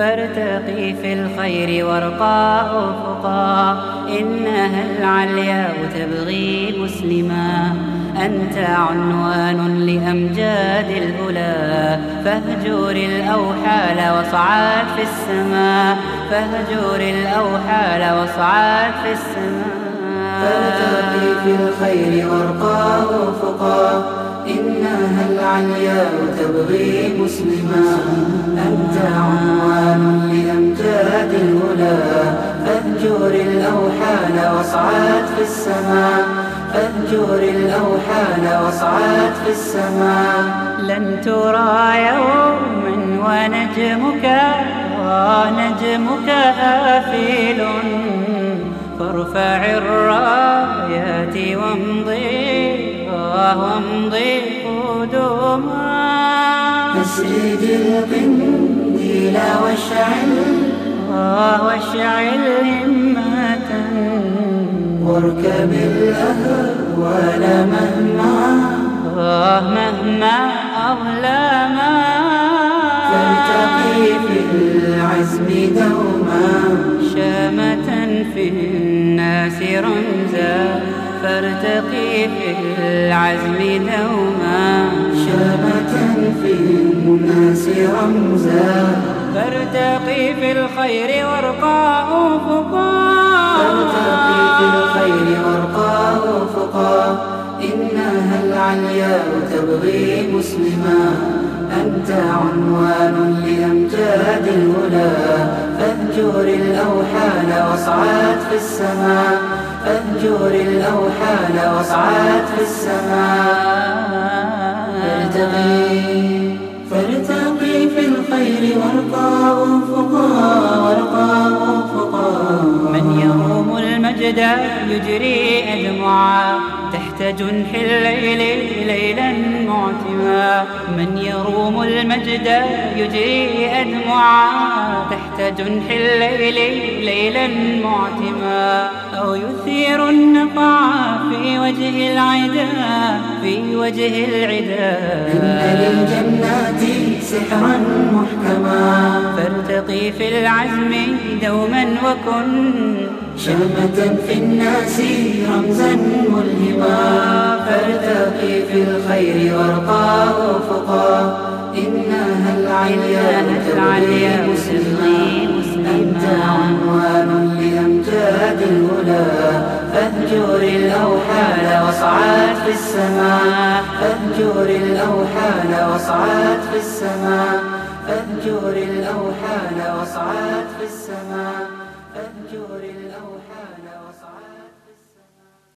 فارتقي في الخير وارقى أفقا إنها العلياء تبغي مسلما؟ أنت عنوان لأمجاد الأولى. فاهجر الأوحال واصعد في السماء فاهجر الأوحال واصعد في السماء فارتقي في الخير وارقى أفقا إنها العلياء تبغي مسلما؟ الأوحال واصعد في السماء. فاهجر الأوحال واصعد في السماء. لن ترى يوما ونجمك ونجمك آفل. فارفع الرايات وامضي وامضي قدما. أسرد القنديل واشعل واشعل همة واركب الأهوال مهما مهما أظلما فارتقي في العزم دوما شامة في الناس رمزا فارتقي في العزم دوما شامة في الناس رمزا فارتقي في الخير وارقى أفقا إنها العلياء تبغي مسلما. أنت عنوان لأمجاد الهدى. فاهجر الأوحال واصعد في السماء. فاهجر الأوحال واصعد في السماء. فارتقي. فارتقي في الخير وارقى أفقا وارقى أفقا من يروم المجد يجري أدمعا تحت جنح الليل ليلا معتما. من يروم المجد يجري أدمعا تحت جنح الليل ليلا معتما. أو يثير النقع في وجه العدا في وجه العدا. إن للجنات سحرا محكما. فارتقي في العزم دوما وكن. شامة في الناس رمزا ملهما. الخير وارقى وفقا إنها العلياء العلياء مسلمين؟ أنت عنوان لأمجاد الهدى. فاهجر الأوحال واصعد في السماء. فاهجر الأوحال واصعد في السماء. فاهجر الأوحال واصعد في السماء. فاهجر الأوحال واصعد